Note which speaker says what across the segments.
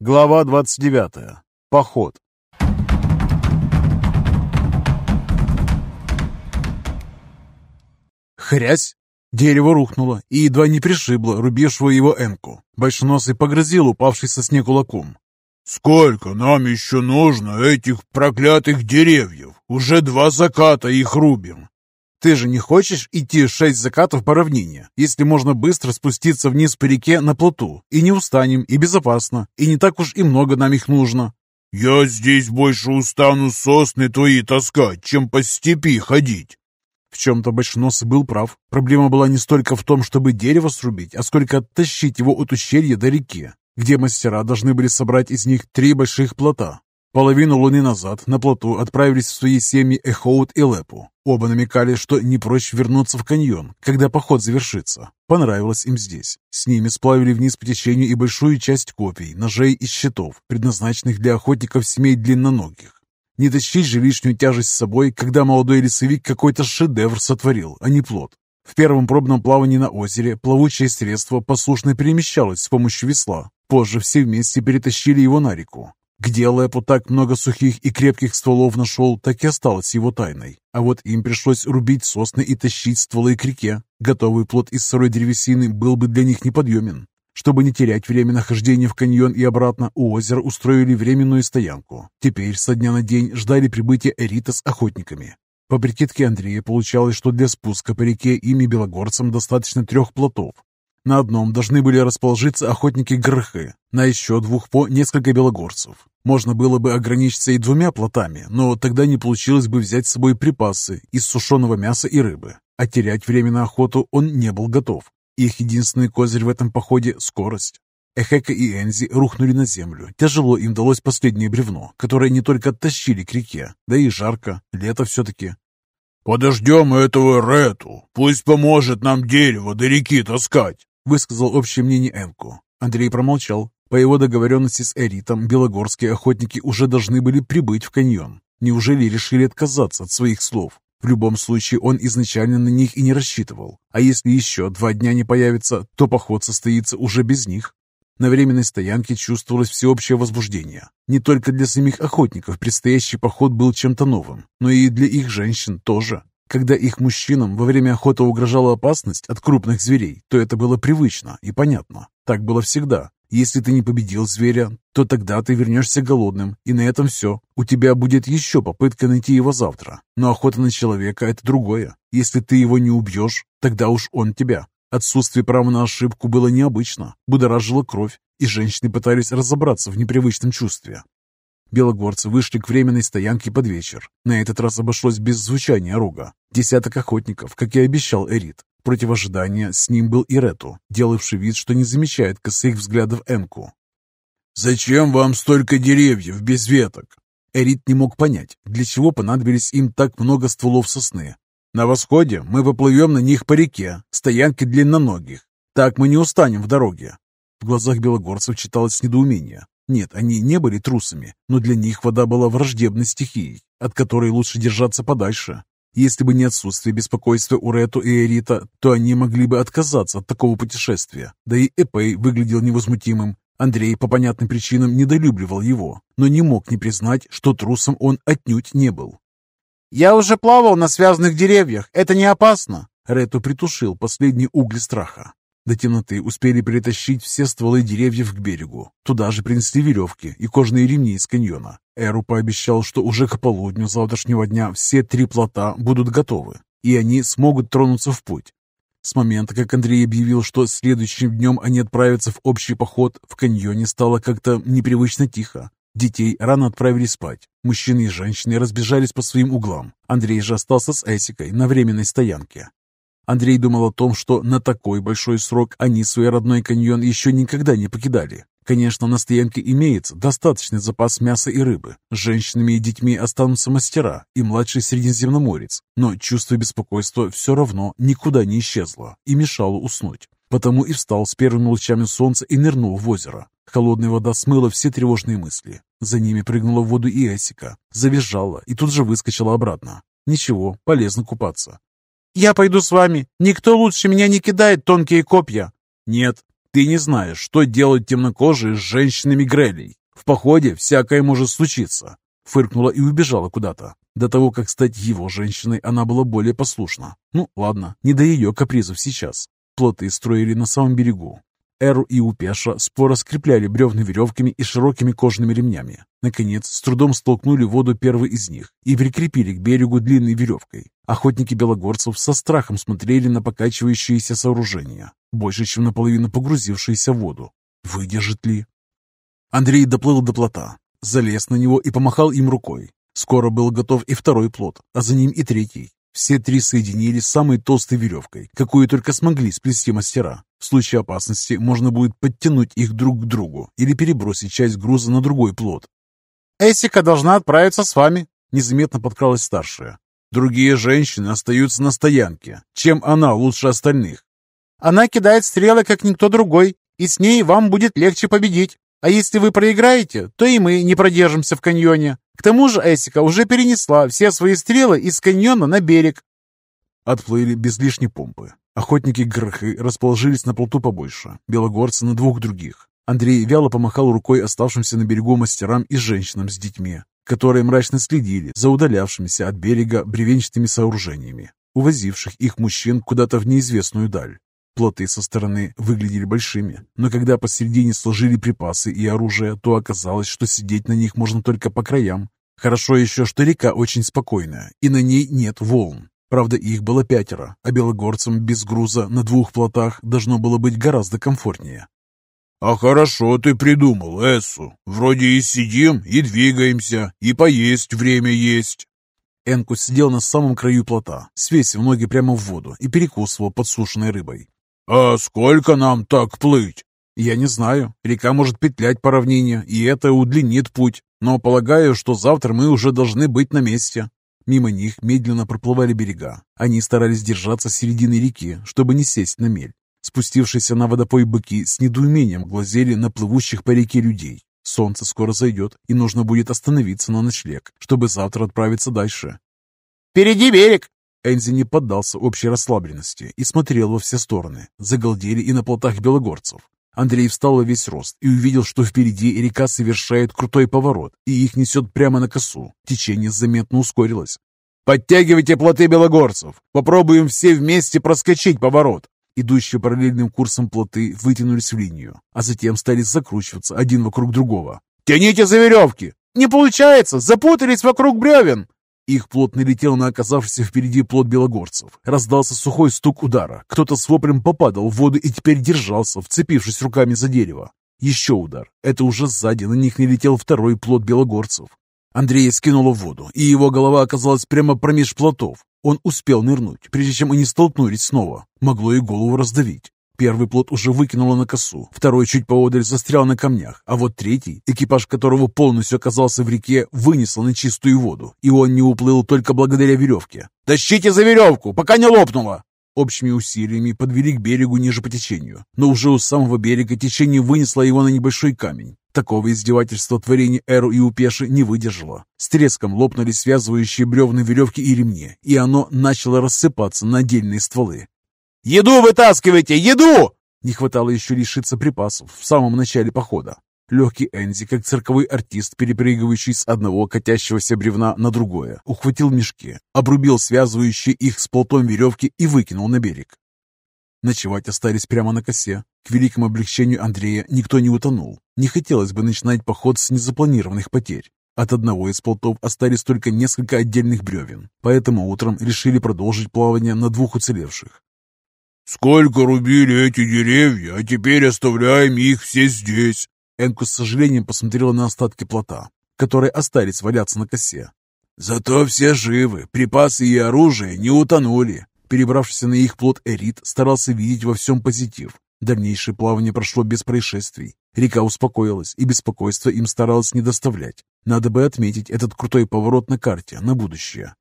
Speaker 1: Глава 29. Поход. Хрясь! Дерево рухнуло и едва не пришибло рубившего его Энку. Большеносый погрозил упавший со снег кулаком.
Speaker 2: «Сколько нам еще нужно этих проклятых деревьев? Уже два заката их рубим!»
Speaker 1: «Ты же не хочешь идти шесть закатов по равнине, если можно быстро спуститься вниз по реке на плоту, и не устанем, и безопасно, и не так уж и много нам их нужно?»
Speaker 2: «Я здесь больше устану сосны твои таскать, чем по степи ходить!»
Speaker 1: В чем-то Большеносый был прав. Проблема была не столько в том, чтобы дерево срубить, а сколько оттащить его от ущелья до реки где мастера должны были собрать из них три больших плота. Половину луны назад на плоту отправились в свои семьи Эхоут и Лепу. Оба намекали, что не проще вернуться в каньон, когда поход завершится. Понравилось им здесь. С ними сплавили вниз по течению и большую часть копий, ножей и щитов, предназначенных для охотников семей длинноногих. Не тащить же лишнюю тяжесть с собой, когда молодой лесовик какой-то шедевр сотворил, а не плод. В первом пробном плавании на озере плавучее средство послушно перемещалось с помощью весла. Позже все вместе перетащили его на реку. Где Лепу так много сухих и крепких стволов нашел, так и осталось его тайной. А вот им пришлось рубить сосны и тащить стволы к реке. Готовый плод из сырой древесины был бы для них неподъемен. Чтобы не терять время нахождения в каньон и обратно, у озера устроили временную стоянку. Теперь со дня на день ждали прибытия Эрита с охотниками. По прикидке Андрея получалось, что для спуска по реке ими белогорцам достаточно трех плотов. На одном должны были расположиться охотники Грхы, на еще двух по несколько белогорцев. Можно было бы ограничиться и двумя плотами, но тогда не получилось бы взять с собой припасы из сушеного мяса и рыбы. А терять время на охоту он не был готов. Их единственный козырь в этом походе – скорость. Эхека и Энзи рухнули на землю. Тяжело им далось последнее бревно, которое не только оттащили к реке, да и жарко, лето все-таки.
Speaker 2: «Подождем этого Рету, пусть поможет нам дерево до реки таскать»,
Speaker 1: высказал общее мнение Энку. Андрей промолчал. По его договоренности с Эритом, белогорские охотники уже должны были прибыть в каньон. Неужели решили отказаться от своих слов? В любом случае, он изначально на них и не рассчитывал. А если еще два дня не появится, то поход состоится уже без них. На временной стоянке чувствовалось всеобщее возбуждение. Не только для самих охотников предстоящий поход был чем-то новым, но и для их женщин тоже. Когда их мужчинам во время охоты угрожала опасность от крупных зверей, то это было привычно и понятно. Так было всегда. Если ты не победил зверя, то тогда ты вернешься голодным, и на этом все. У тебя будет еще попытка найти его завтра. Но охота на человека – это другое. Если ты его не убьешь, тогда уж он тебя. Отсутствие права на ошибку было необычно, будоражило кровь, и женщины пытались разобраться в непривычном чувстве. Белогорцы вышли к временной стоянке под вечер. На этот раз обошлось без звучания рога. Десяток охотников, как и обещал Эрит. Против ожидания с ним был и Рету, делавший вид, что не замечает косых взглядов Энку.
Speaker 2: «Зачем вам столько деревьев без веток?»
Speaker 1: Эрит не мог понять, для чего понадобились им так много стволов сосны. На восходе мы поплывем на них по реке, стоянке длинноногих. Так мы не устанем в дороге. В глазах белогорцев читалось недоумение. Нет, они не были трусами, но для них вода была враждебной стихией, от которой лучше держаться подальше. Если бы не отсутствие беспокойства у Рету и Эрита, то они могли бы отказаться от такого путешествия. Да и Эпей выглядел невозмутимым. Андрей по понятным причинам недолюбливал его, но не мог не признать, что трусом он отнюдь не был.
Speaker 3: «Я уже плавал на связанных деревьях. Это не опасно!»
Speaker 1: Рету притушил последние угли страха. До темноты успели перетащить все стволы деревьев к берегу. Туда же принесли веревки и кожные ремни из каньона. Эру пообещал, что уже к полудню завтрашнего дня все три плота будут готовы, и они смогут тронуться в путь. С момента, как Андрей объявил, что следующим днем они отправятся в общий поход, в каньоне стало как-то непривычно тихо. Детей рано отправили спать. Мужчины и женщины разбежались по своим углам. Андрей же остался с Эсикой на временной стоянке. Андрей думал о том, что на такой большой срок они свой родной каньон еще никогда не покидали. Конечно, на стоянке имеется достаточный запас мяса и рыбы. С женщинами и детьми останутся мастера и младший средиземноморец. Но чувство беспокойства все равно никуда не исчезло и мешало уснуть. Потому и встал с первыми лучами солнца и нырнул в озеро. Холодная вода смыла все тревожные мысли. За ними прыгнула в воду и Эсика. Завизжала и тут же выскочила обратно. Ничего, полезно купаться.
Speaker 3: «Я пойду с вами. Никто лучше меня не кидает тонкие копья».
Speaker 1: Нет, ты не знаешь, что делают темнокожие с женщинами Грелей. В походе всякое может случиться. Фыркнула и убежала куда-то. До того, как стать его женщиной, она была более послушна. Ну, ладно, не до ее капризов сейчас. Плоты строили на самом берегу. Эру и Упеша споро скрепляли бревны веревками и широкими кожаными ремнями. Наконец, с трудом столкнули воду первый из них и прикрепили к берегу длинной веревкой. Охотники белогорцев со страхом смотрели на покачивающиеся сооружения, больше, чем наполовину погрузившиеся в воду. Выдержит ли? Андрей доплыл до плота, залез на него и помахал им рукой. Скоро был готов и второй плот, а за ним и третий. Все три соединились самой толстой веревкой, какую только смогли сплести мастера. В случае опасности можно будет подтянуть их друг к другу или перебросить часть груза на другой плот.
Speaker 3: «Эсика должна отправиться с вами», — незаметно подкралась старшая.
Speaker 1: «Другие женщины остаются на стоянке. Чем она лучше остальных?»
Speaker 3: «Она кидает стрелы, как никто другой, и с ней вам будет легче победить. А если вы проиграете, то и мы не продержимся в каньоне. К тому же Эсика уже перенесла все свои стрелы из каньона на берег».
Speaker 1: Отплыли без лишней помпы. Охотники Грхы расположились на плоту побольше, белогорцы на двух других. Андрей вяло помахал рукой оставшимся на берегу мастерам и женщинам с детьми, которые мрачно следили за удалявшимися от берега бревенчатыми сооружениями, увозивших их мужчин куда-то в неизвестную даль. Плоты со стороны выглядели большими, но когда посередине сложили припасы и оружие, то оказалось, что сидеть на них можно только по краям. Хорошо еще, что река очень спокойная, и на ней нет волн. Правда, их было пятеро, а белогорцам без груза на двух плотах должно было быть гораздо комфортнее.
Speaker 2: «А хорошо ты придумал, Эссу. Вроде и сидим, и двигаемся, и поесть время есть».
Speaker 1: Энкус сидел на самом краю плота, свесив ноги прямо в воду и перекусывал подсушенной рыбой.
Speaker 2: «А сколько нам так плыть?»
Speaker 1: «Я не знаю. Река может петлять по равнине, и это удлинит путь. Но полагаю, что завтра мы уже должны быть на месте». Мимо них медленно проплывали берега. Они старались держаться середины реки, чтобы не сесть на мель. Спустившиеся на водопой быки с недоумением глазели на плывущих по реке людей. Солнце скоро зайдет, и нужно будет остановиться на ночлег, чтобы завтра отправиться дальше.
Speaker 3: «Впереди берег!»
Speaker 1: Энзи не поддался общей расслабленности и смотрел во все стороны. Загалдели и на плотах белогорцев. Андрей встал во весь рост и увидел, что впереди река совершает крутой поворот, и их несет прямо на косу. Течение заметно ускорилось. «Подтягивайте плоты белогорцев! Попробуем все вместе проскочить поворот!» Идущие параллельным курсом плоты вытянулись в линию, а затем стали закручиваться один вокруг другого.
Speaker 3: «Тяните за веревки!» «Не получается! Запутались вокруг бревен!»
Speaker 1: Их плот налетел на оказавшийся впереди плот белогорцев. Раздался сухой стук удара. Кто-то с воплем попадал в воду и теперь держался, вцепившись руками за дерево. Еще удар. Это уже сзади на них налетел второй плот белогорцев. Андрея скинуло в воду, и его голова оказалась прямо промеж плотов. Он успел нырнуть, прежде чем они столкнулись снова. Могло и голову раздавить. Первый плот уже выкинуло на косу, второй чуть поодаль застрял на камнях, а вот третий, экипаж которого полностью оказался в реке, вынесло на чистую воду, и он не уплыл только благодаря веревке. «Тащите за веревку, пока не лопнуло!» Общими усилиями подвели к берегу ниже по течению, но уже у самого берега течение вынесло его на небольшой камень. Такого издевательства творение Эру и Упеши не выдержало. С треском лопнули связывающие бревна веревки и ремни, и оно начало рассыпаться на отдельные стволы. «Еду вытаскивайте! Еду!» Не хватало еще лишиться припасов в самом начале похода. Легкий Энзи, как цирковой артист, перепрыгивающий с одного катящегося бревна на другое, ухватил мешки, обрубил связывающие их с плотом веревки и выкинул на берег. Ночевать остались прямо на косе. К великому облегчению Андрея никто не утонул. Не хотелось бы начинать поход с незапланированных потерь. От одного из плотов остались только несколько отдельных бревен, поэтому утром решили продолжить плавание на двух уцелевших.
Speaker 2: «Сколько рубили эти деревья, а теперь оставляем их все здесь!»
Speaker 1: Энку с сожалением посмотрела на остатки плота, которые остались валяться на косе.
Speaker 2: «Зато все живы, припасы и оружие не утонули!»
Speaker 1: Перебравшийся на их плот Эрит старался видеть во всем позитив. Дальнейшее плавание прошло без происшествий. Река успокоилась, и беспокойство им старалось не доставлять. Надо бы отметить этот крутой поворот на карте на будущее.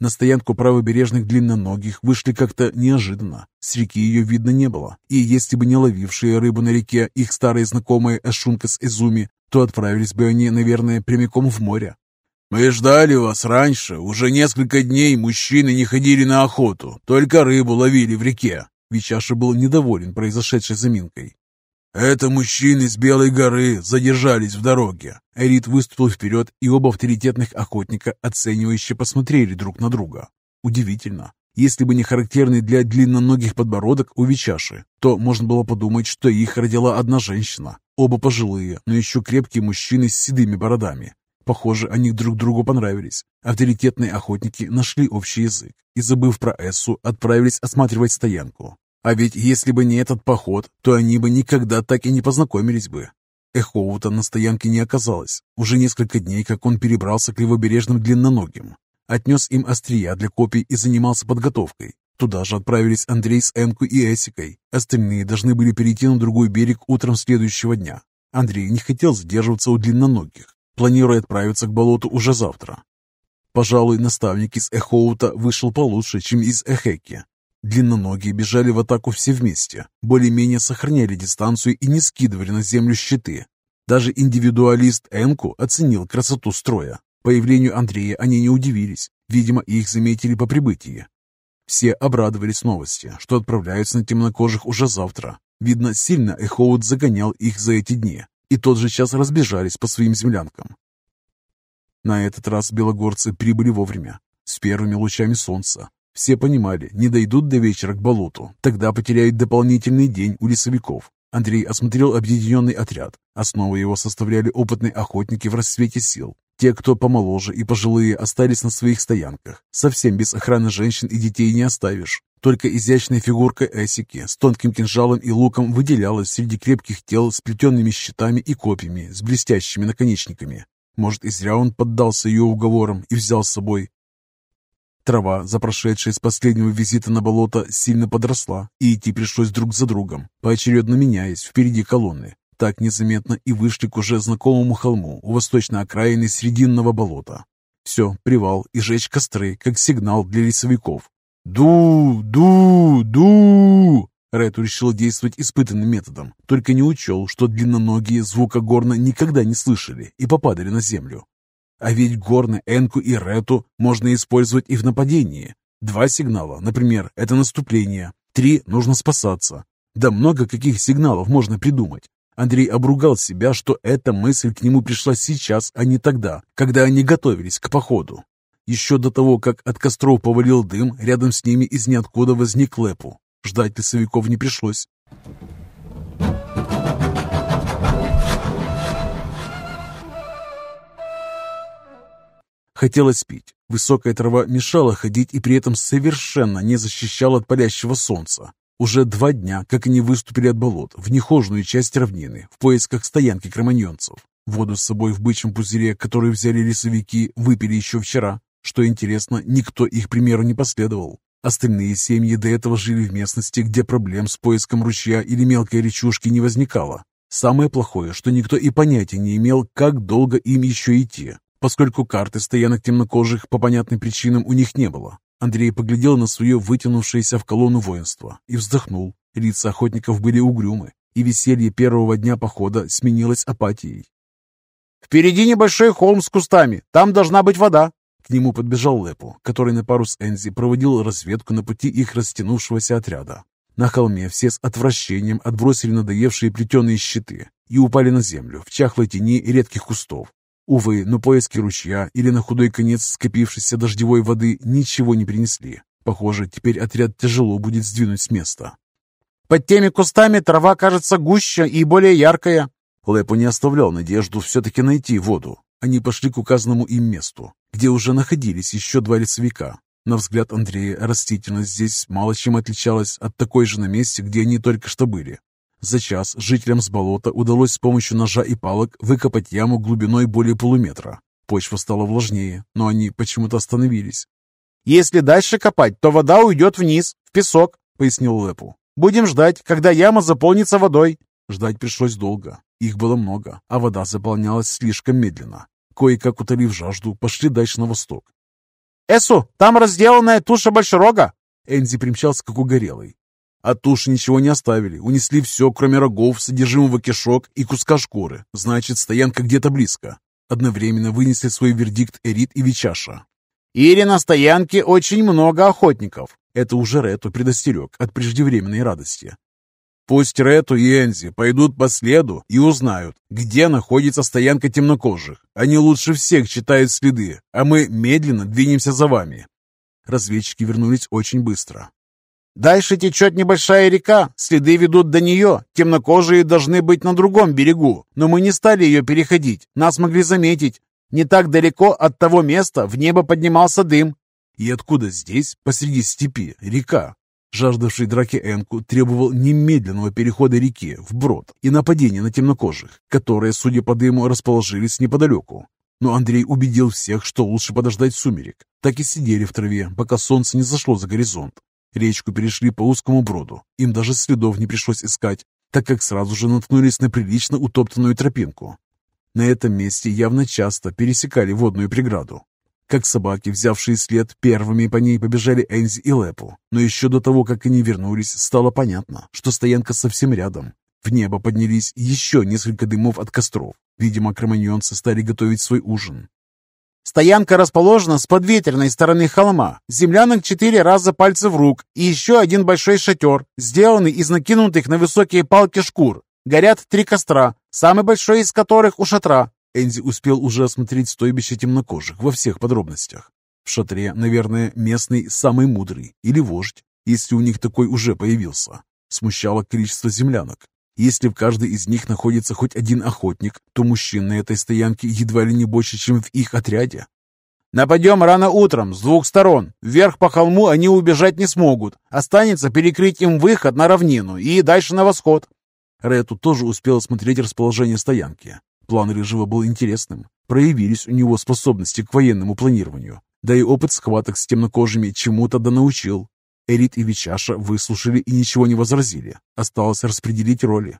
Speaker 1: На стоянку правобережных длинноногих вышли как-то неожиданно. С реки ее видно не было, и если бы не ловившие рыбу на реке их старые знакомые Эшунка с Изуми, то отправились бы они, наверное, прямиком в море.
Speaker 2: «Мы ждали вас раньше. Уже несколько дней мужчины не ходили на охоту, только рыбу ловили в реке».
Speaker 1: Вичаша был недоволен произошедшей заминкой.
Speaker 2: «Это мужчины с Белой горы задержались в дороге».
Speaker 1: Эрит выступил вперед, и оба авторитетных охотника оценивающе посмотрели друг на друга. Удивительно. Если бы не характерный для длинноногих подбородок у Вичаши, то можно было подумать, что их родила одна женщина. Оба пожилые, но еще крепкие мужчины с седыми бородами. Похоже, они друг другу понравились. Авторитетные охотники нашли общий язык и, забыв про Эссу, отправились осматривать стоянку. А ведь если бы не этот поход, то они бы никогда так и не познакомились бы. Эхоута на стоянке не оказалось. Уже несколько дней, как он перебрался к левобережным длинноногим. Отнес им острия для копий и занимался подготовкой. Туда же отправились Андрей с Энку и Эсикой. Остальные должны были перейти на другой берег утром следующего дня. Андрей не хотел задерживаться у длинноногих, планируя отправиться к болоту уже завтра. Пожалуй, наставник из Эхоута вышел получше, чем из Эхеки. Длинноногие бежали в атаку все вместе, более-менее сохраняли дистанцию и не скидывали на землю щиты. Даже индивидуалист Энку оценил красоту строя. Появлению Андрея они не удивились. Видимо, их заметили по прибытии. Все обрадовались новости, что отправляются на темнокожих уже завтра. Видно, сильно Эхоут загонял их за эти дни, и тот же час разбежались по своим землянкам. На этот раз белогорцы прибыли вовремя, с первыми лучами солнца, все понимали, не дойдут до вечера к болоту, тогда потеряют дополнительный день у лесовиков. Андрей осмотрел объединенный отряд. Основу его составляли опытные охотники в расцвете сил. Те, кто помоложе и пожилые, остались на своих стоянках. Совсем без охраны женщин и детей не оставишь. Только изящная фигурка Эсики с тонким кинжалом и луком выделялась среди крепких тел с плетенными щитами и копьями, с блестящими наконечниками. Может, и зря он поддался ее уговорам и взял с собой. Трава, за прошедшие с последнего визита на болото, сильно подросла, и идти пришлось друг за другом, поочередно меняясь впереди колонны. Так незаметно и вышли к уже знакомому холму у восточной окраины Срединного болота. Все, привал и жечь костры, как сигнал для лесовиков. «Ду! Ду! Ду!» Рету решил действовать испытанным методом, только не учел, что длинноногие звука горна никогда не слышали и попадали на землю. А ведь горны Энку и Рету можно использовать и в нападении. Два сигнала, например, это наступление. Три – нужно спасаться. Да много каких сигналов можно придумать. Андрей обругал себя, что эта мысль к нему пришла сейчас, а не тогда, когда они готовились к походу. Еще до того, как от костров повалил дым, рядом с ними из ниоткуда возник Лепу. Ждать лесовиков не пришлось. Хотелось пить. Высокая трава мешала ходить и при этом совершенно не защищала от палящего солнца. Уже два дня, как они выступили от болот в нехожную часть равнины в поисках стоянки кроманьонцев. Воду с собой в бычьем пузыре, который взяли лесовики, выпили еще вчера. Что интересно, никто их примеру не последовал. Остальные семьи до этого жили в местности, где проблем с поиском ручья или мелкой речушки не возникало. Самое плохое, что никто и понятия не имел, как долго им еще идти поскольку карты стоянок темнокожих по понятным причинам у них не было. Андрей поглядел на свое вытянувшееся в колонну воинство и вздохнул. Лица охотников были угрюмы, и веселье первого дня похода сменилось апатией.
Speaker 3: «Впереди небольшой холм с кустами, там должна быть вода»,
Speaker 1: к нему подбежал Лепу, который на пару с Энзи проводил разведку на пути их растянувшегося отряда. На холме все с отвращением отбросили надоевшие плетеные щиты и упали на землю в чахлой тени редких кустов. Увы, но поиски ручья или на худой конец скопившейся дождевой воды ничего не принесли. Похоже, теперь отряд тяжело будет сдвинуть с места.
Speaker 3: «Под теми кустами трава кажется гуще и более яркая».
Speaker 1: Лепо не оставлял надежду все-таки найти воду. Они пошли к указанному им месту, где уже находились еще два лесовика. На взгляд Андрея растительность здесь мало чем отличалась от такой же на месте, где они только что были. За час жителям с болота удалось с помощью ножа и палок выкопать яму глубиной более полуметра. Почва стала влажнее, но они почему-то остановились.
Speaker 3: «Если дальше копать, то вода уйдет вниз, в песок», — пояснил Лепу. «Будем ждать, когда яма заполнится водой».
Speaker 1: Ждать пришлось долго. Их было много, а вода заполнялась слишком медленно. Кое-как утолив жажду, пошли дальше на восток.
Speaker 3: «Эсу, там разделанная туша большерога!»
Speaker 1: Энзи примчался как угорелый. От туши ничего не оставили, унесли все, кроме рогов, содержимого кишок и куска шкуры. Значит, стоянка где-то близко. Одновременно вынесли свой вердикт Эрит и Вичаша.
Speaker 3: «Или на стоянке очень много охотников.
Speaker 1: Это уже Рету предостерег от преждевременной радости. Пусть Рету и Энзи пойдут по следу и узнают, где находится стоянка темнокожих. Они лучше всех читают следы, а мы медленно двинемся за вами. Разведчики вернулись очень быстро.
Speaker 3: Дальше течет небольшая река, следы ведут до нее. Темнокожие должны быть на другом берегу, но мы не стали ее переходить, нас могли заметить. Не так далеко от того места в небо поднимался дым.
Speaker 1: И откуда здесь, посреди степи, река? Жаждавший драки Энку требовал немедленного перехода реки вброд и нападения на темнокожих, которые, судя по дыму, расположились неподалеку. Но Андрей убедил всех, что лучше подождать сумерек. Так и сидели в траве, пока солнце не зашло за горизонт. Речку перешли по узкому броду. Им даже следов не пришлось искать, так как сразу же наткнулись на прилично утоптанную тропинку. На этом месте явно часто пересекали водную преграду. Как собаки, взявшие след, первыми по ней побежали Энзи и Лепу. Но еще до того, как они вернулись, стало понятно, что стоянка совсем рядом. В небо поднялись еще несколько дымов от костров. Видимо, кроманьонцы стали готовить свой ужин.
Speaker 3: Стоянка расположена с подветренной стороны холма. Землянок четыре раза пальцев рук и еще один большой шатер, сделанный из накинутых на высокие палки шкур. Горят три костра, самый большой из которых у шатра.
Speaker 1: Энди успел уже осмотреть стойбище темнокожих во всех подробностях. В шатре, наверное, местный самый мудрый или вождь, если у них такой уже появился. Смущало количество землянок. Если в каждой из них находится хоть один охотник, то мужчин на этой стоянке едва ли не больше, чем в их отряде.
Speaker 3: «Нападем рано утром, с двух сторон. Вверх по холму они убежать не смогут. Останется перекрыть им выход на равнину и дальше на восход».
Speaker 1: Рету тоже успел осмотреть расположение стоянки. План Рыжего был интересным. Проявились у него способности к военному планированию. Да и опыт схваток с темнокожими чему-то да научил. Эрит и Вичаша выслушали и ничего не возразили. Осталось распределить роли.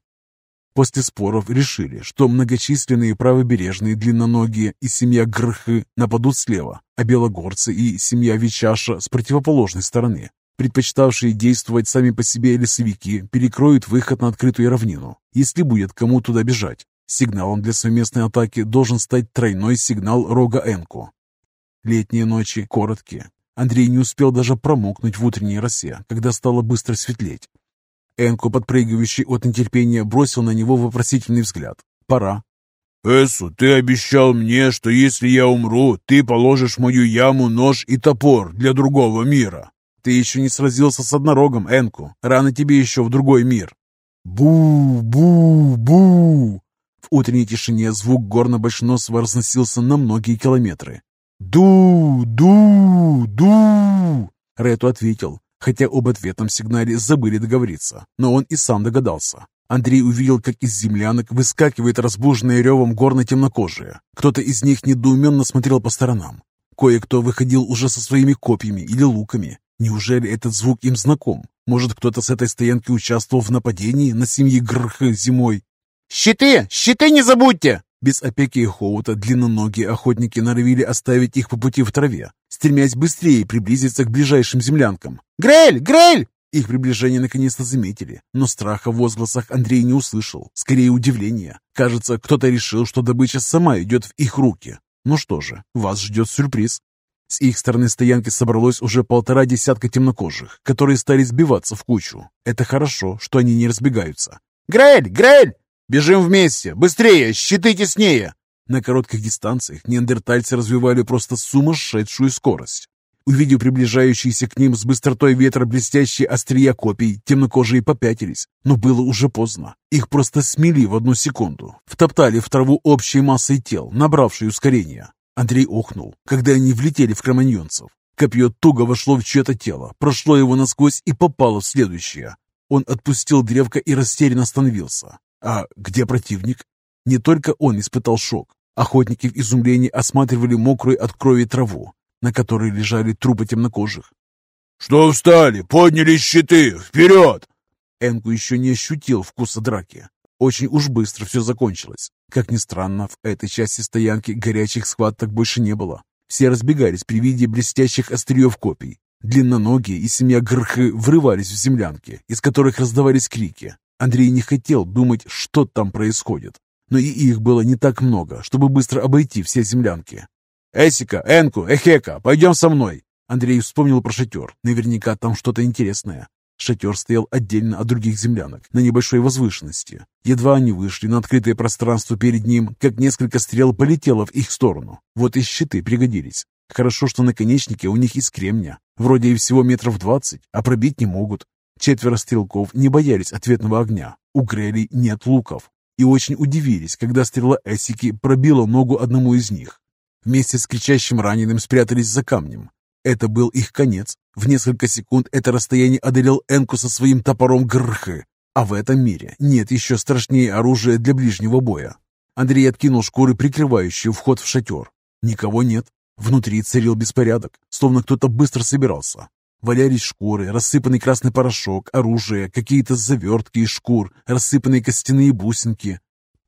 Speaker 1: После споров решили, что многочисленные правобережные длинноногие и семья Грхы нападут слева, а белогорцы и семья Вичаша с противоположной стороны. Предпочитавшие действовать сами по себе лесовики перекроют выход на открытую равнину, если будет кому туда бежать. Сигналом для совместной атаки должен стать тройной сигнал рога Энку. Летние ночи короткие. Андрей не успел даже промокнуть в утренней росе, когда стало быстро светлеть. Энку, подпрыгивающий от нетерпения, бросил на него вопросительный взгляд. «Пора».
Speaker 2: «Эсу, ты обещал мне, что если я умру, ты положишь в мою яму нож и топор для другого мира».
Speaker 1: «Ты еще не сразился с однорогом, Энку. Рано тебе еще в другой мир».
Speaker 2: «Бу-бу-бу!»
Speaker 1: В утренней тишине звук горно-большеносого разносился на многие километры.
Speaker 2: «Ду! Ду! Ду!»
Speaker 1: Рету ответил, хотя об ответном сигнале забыли договориться, но он и сам догадался. Андрей увидел, как из землянок выскакивает разбуженные ревом горно-темнокожие. Кто-то из них недоуменно смотрел по сторонам. Кое-кто выходил уже со своими копьями или луками. Неужели этот звук им знаком? Может, кто-то с этой стоянки участвовал в нападении на семьи Грх зимой?
Speaker 3: «Щиты! Щиты не забудьте!»
Speaker 1: Без опеки Хоута длинноногие охотники норовили оставить их по пути в траве, стремясь быстрее приблизиться к ближайшим землянкам.
Speaker 3: «Грель! Грель!»
Speaker 1: Их приближение наконец-то заметили, но страха в возгласах Андрей не услышал, скорее удивление. Кажется, кто-то решил, что добыча сама идет в их руки. Ну что же, вас ждет сюрприз. С их стороны стоянки собралось уже полтора десятка темнокожих, которые стали сбиваться в кучу. Это хорошо, что они не разбегаются.
Speaker 3: «Грель! Грель! Бежим вместе! Быстрее! Щиты теснее!»
Speaker 1: На коротких дистанциях неандертальцы развивали просто сумасшедшую скорость. Увидев приближающиеся к ним с быстротой ветра блестящие острия копий, темнокожие попятились. Но было уже поздно. Их просто смели в одну секунду. Втоптали в траву общей массой тел, набравшей ускорение. Андрей охнул, когда они влетели в кроманьонцев. Копье туго вошло в чье-то тело, прошло его насквозь и попало в следующее. Он отпустил древко и растерянно остановился. А где противник? Не только он испытал шок. Охотники в изумлении осматривали мокрую от крови траву, на которой лежали трупы темнокожих.
Speaker 2: «Что встали? Подняли щиты! Вперед!»
Speaker 1: Энку еще не ощутил вкуса драки. Очень уж быстро все закончилось. Как ни странно, в этой части стоянки горячих схваток больше не было. Все разбегались при виде блестящих остриев копий. Длинноногие и семья Грхы врывались в землянки, из которых раздавались крики. Андрей не хотел думать, что там происходит. Но и их было не так много, чтобы быстро обойти все землянки. «Эсика, Энку, Эхека, пойдем со мной!» Андрей вспомнил про шатер. Наверняка там что-то интересное. Шатер стоял отдельно от других землянок, на небольшой возвышенности. Едва они вышли на открытое пространство перед ним, как несколько стрел полетело в их сторону. Вот и щиты пригодились. Хорошо, что наконечники у них из кремня. Вроде и всего метров двадцать, а пробить не могут. Четверо стрелков не боялись ответного огня. У Грелей нет луков. И очень удивились, когда стрела Эсики пробила ногу одному из них. Вместе с кричащим раненым спрятались за камнем. Это был их конец. В несколько секунд это расстояние одолел Энку со своим топором Грхы. А в этом мире нет еще страшнее оружия для ближнего боя. Андрей откинул шкуры, прикрывающие вход в шатер. Никого нет. Внутри царил беспорядок, словно кто-то быстро собирался. Валялись шкуры, рассыпанный красный порошок, оружие, какие-то завертки из шкур, рассыпанные костяные бусинки.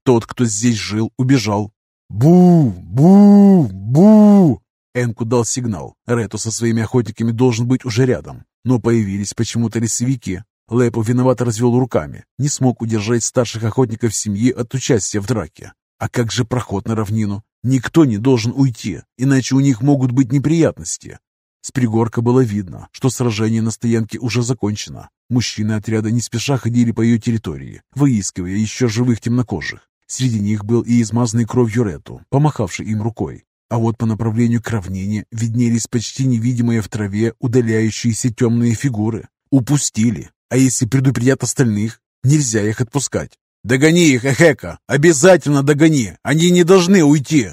Speaker 1: Тот, кто здесь жил, убежал. «Бу! Бу! Бу!» Энку дал сигнал. Рету со своими охотниками должен быть уже рядом. Но появились почему-то лесовики. Лэпо виновато развел руками. Не смог удержать старших охотников семьи от участия в драке. А как же проход на равнину? Никто не должен уйти, иначе у них могут быть неприятности. С пригорка было видно, что сражение на стоянке уже закончено. Мужчины отряда не спеша ходили по ее территории, выискивая еще живых темнокожих. Среди них был и измазанный кровью Рету, помахавший им рукой. А вот по направлению к равнине виднелись почти невидимые в траве удаляющиеся темные фигуры. Упустили. А если предупредят остальных, нельзя их отпускать. «Догони их, Эхека! Обязательно догони! Они не должны уйти!»